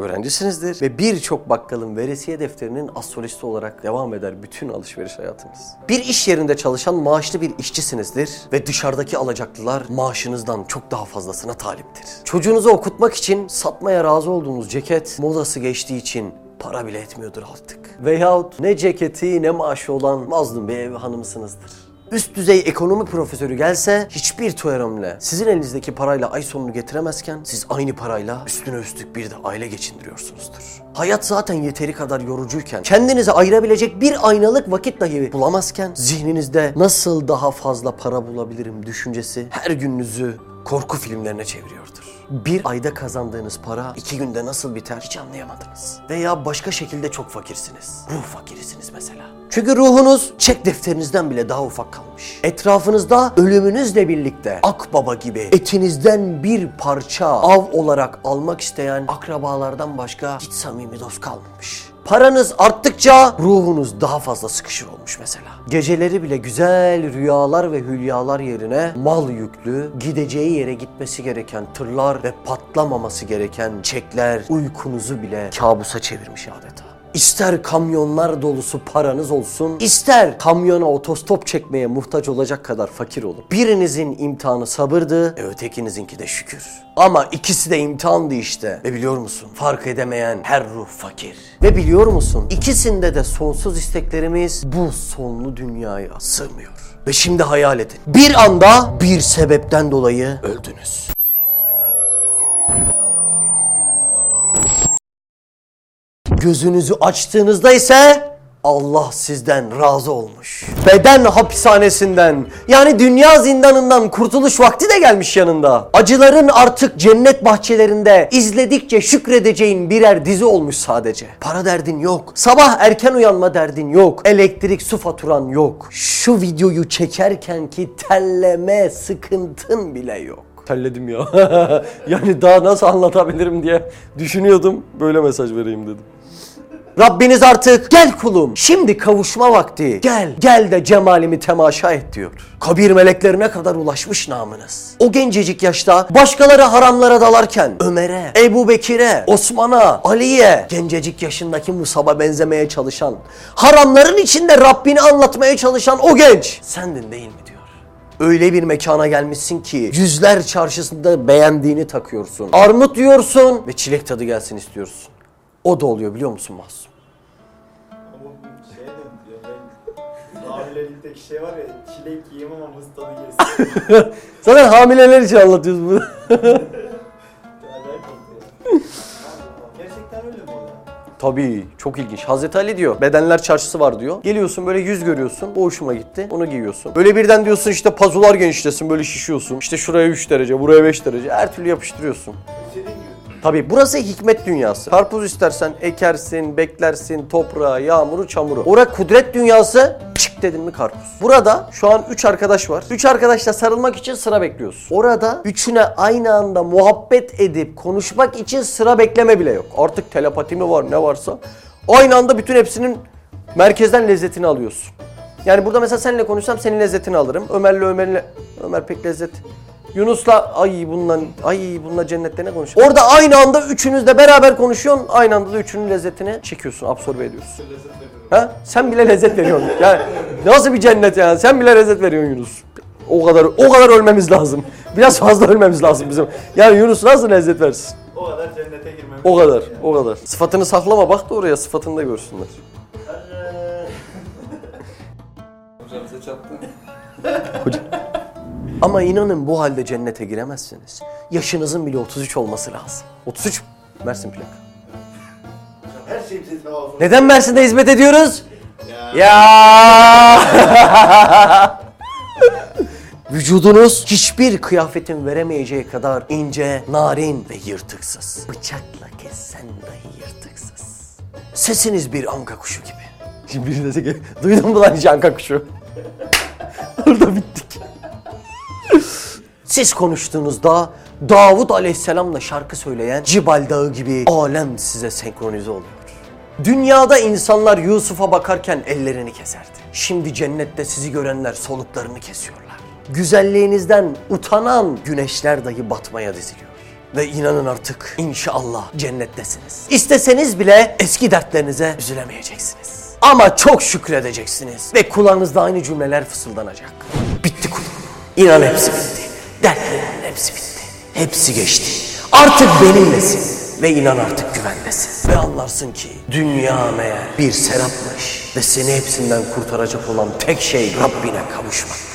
öğrencisinizdir ve birçok bakkalın veresiye defterinin astrolisti olarak devam eder bütün alışveriş hayatınız. Bir iş yerinde çalışan maaşlı bir işçisinizdir ve dışarıdaki alacaklılar maaşınızdan çok daha fazlasına taliptir. Çocuğunuzu okutmak için satmaya razı olduğunuz ceket modası geçtiği için para bile etmiyordur artık. Veyahut ne ceketi ne maaşı olan mazlum bir ev hanımısınızdır. Üst düzey ekonomi profesörü gelse hiçbir teoremle sizin elinizdeki parayla ay sonunu getiremezken siz aynı parayla üstüne üstlük bir de aile geçindiriyorsunuzdur. Hayat zaten yeteri kadar yorucuyken kendinize ayırabilecek bir aynalık vakit dahi bulamazken zihninizde nasıl daha fazla para bulabilirim düşüncesi her gününüzü korku filmlerine çeviriyordur. Bir ayda kazandığınız para iki günde nasıl biter hiç anlayamadınız. Veya başka şekilde çok fakirsiniz. Ruh fakirisiniz mesela. Çünkü ruhunuz çek defterinizden bile daha ufak kalmış. Etrafınızda ölümünüzle birlikte akbaba gibi etinizden bir parça av olarak almak isteyen akrabalardan başka hiç samimi dost kalmamış. Paranız arttıkça ruhunuz daha fazla sıkışır olmuş mesela. Geceleri bile güzel rüyalar ve hülyalar yerine mal yüklü, gideceği yere gitmesi gereken tırlar ve patlamaması gereken çekler uykunuzu bile kabusa çevirmiş adeta. İster kamyonlar dolusu paranız olsun, ister kamyona otostop çekmeye muhtaç olacak kadar fakir olun. Birinizin imtihanı sabırdı, e ötekinizinki de şükür. Ama ikisi de imtihandı işte. Ve biliyor musun? Fark edemeyen her ruh fakir. Ve biliyor musun? İkisinde de sonsuz isteklerimiz bu sonlu dünyaya sığmıyor. Ve şimdi hayal edin. Bir anda bir sebepten dolayı öldünüz. Gözünüzü açtığınızda ise Allah sizden razı olmuş. Beden hapishanesinden yani dünya zindanından kurtuluş vakti de gelmiş yanında. Acıların artık cennet bahçelerinde izledikçe şükredeceğin birer dizi olmuş sadece. Para derdin yok. Sabah erken uyanma derdin yok. Elektrik su faturan yok. Şu videoyu çekerken ki telleme sıkıntın bile yok. Terledim ya. yani daha nasıl anlatabilirim diye düşünüyordum. Böyle mesaj vereyim dedim. Rabbiniz artık gel kulum şimdi kavuşma vakti gel gel de cemalimi temaşa et diyor. Kabir meleklerine kadar ulaşmış namınız. O gencecik yaşta başkaları haramlara dalarken Ömer'e, Ebu Bekir'e, Osman'a, Ali'ye gencecik yaşındaki Musab'a benzemeye çalışan haramların içinde Rabbini anlatmaya çalışan o genç sendin değil mi diyor. Öyle bir mekana gelmişsin ki yüzler çarşısında beğendiğini takıyorsun. Armut yiyorsun ve çilek tadı gelsin istiyorsun. O da oluyor biliyor musun ben hamilelikteki şey var ya çilek yiyeyim ama muz tadı yesin. Zaten hamileler için anlatıyoruz bunu. Tabii çok ilginç. Hazreti Ali diyor bedenler çarşısı var diyor. Geliyorsun böyle yüz görüyorsun. O hoşuma gitti. Onu giyiyorsun. Böyle birden diyorsun işte pazular genişlesin böyle şişiyorsun. İşte şuraya 3 derece buraya 5 derece her türlü yapıştırıyorsun. Tabii burası hikmet dünyası. Karpuz istersen ekersin, beklersin, toprağı, yağmuru, çamuru. Ora kudret dünyası çık dedin mi karpuz. Burada şu an 3 arkadaş var. 3 arkadaşla sarılmak için sıra bekliyorsun. Orada üçüne aynı anda muhabbet edip konuşmak için sıra bekleme bile yok. Artık telepati mi var ne varsa. Aynı anda bütün hepsinin merkezden lezzetini alıyorsun. Yani burada mesela seninle konuşsam senin lezzetini alırım. Ömer'le Ömer'le Ömer pek lezzet. Yunus'la ay bundan ay bununla cennette ne konuşuyor? Orada aynı anda üçünüz de beraber konuşuyorsun. Aynı anda da üçünün lezzetini çekiyorsun, absorbe ediyorsun. Ha? Sen bile lezzet veriyorsun. Yani nasıl bir cennet yani? Sen bile lezzet veriyorsun Yunus. O kadar o kadar ölmemiz lazım. Biraz fazla ölmemiz lazım bizim. Yani Yunus nasıl lezzet versin? O kadar cennete girmemiz O kadar, lazım o kadar. Sıfatını saklama bak da oraya sıfatını da görsünler. yani. Hocam size çattı. Ama inanın bu halde cennete giremezsiniz. Yaşınızın bile 33 olması lazım. 33 Mersin plak. Her şeyim sesime olsun. Neden Mersin'de hizmet ediyoruz? Ya. Ya. Vücudunuz hiçbir kıyafetin veremeyeceği kadar ince, narin ve yırtıksız. Bıçakla kessen dahi yırtıksız. Sesiniz bir anka kuşu gibi. Şimdi biri dese ki, duydun mu lan hiç anka kuşu? Orada bittik. Siz konuştuğunuzda Davud Aleyhisselam'la şarkı söyleyen Cibal Dağı gibi alem size senkronize oluyor. Dünyada insanlar Yusuf'a bakarken ellerini keserdi. Şimdi cennette sizi görenler soluklarını kesiyorlar. Güzelliğinizden utanan güneşler dahi batmaya diziliyor. Ve inanın artık inşallah cennettesiniz. İsteseniz bile eski dertlerinize üzülemeyeceksiniz. Ama çok şükredeceksiniz. Ve kulağınızda aynı cümleler fısıldanacak. Bitti kulum. İnan hepsi bitti. Dertlerimin hepsi bitti. Hepsi geçti. Artık benimlesin. Ve inan artık güvendesin. Ve anlarsın ki dünya meğer bir serapmış. Ve seni hepsinden kurtaracak olan tek şey Rabbine kavuşmak.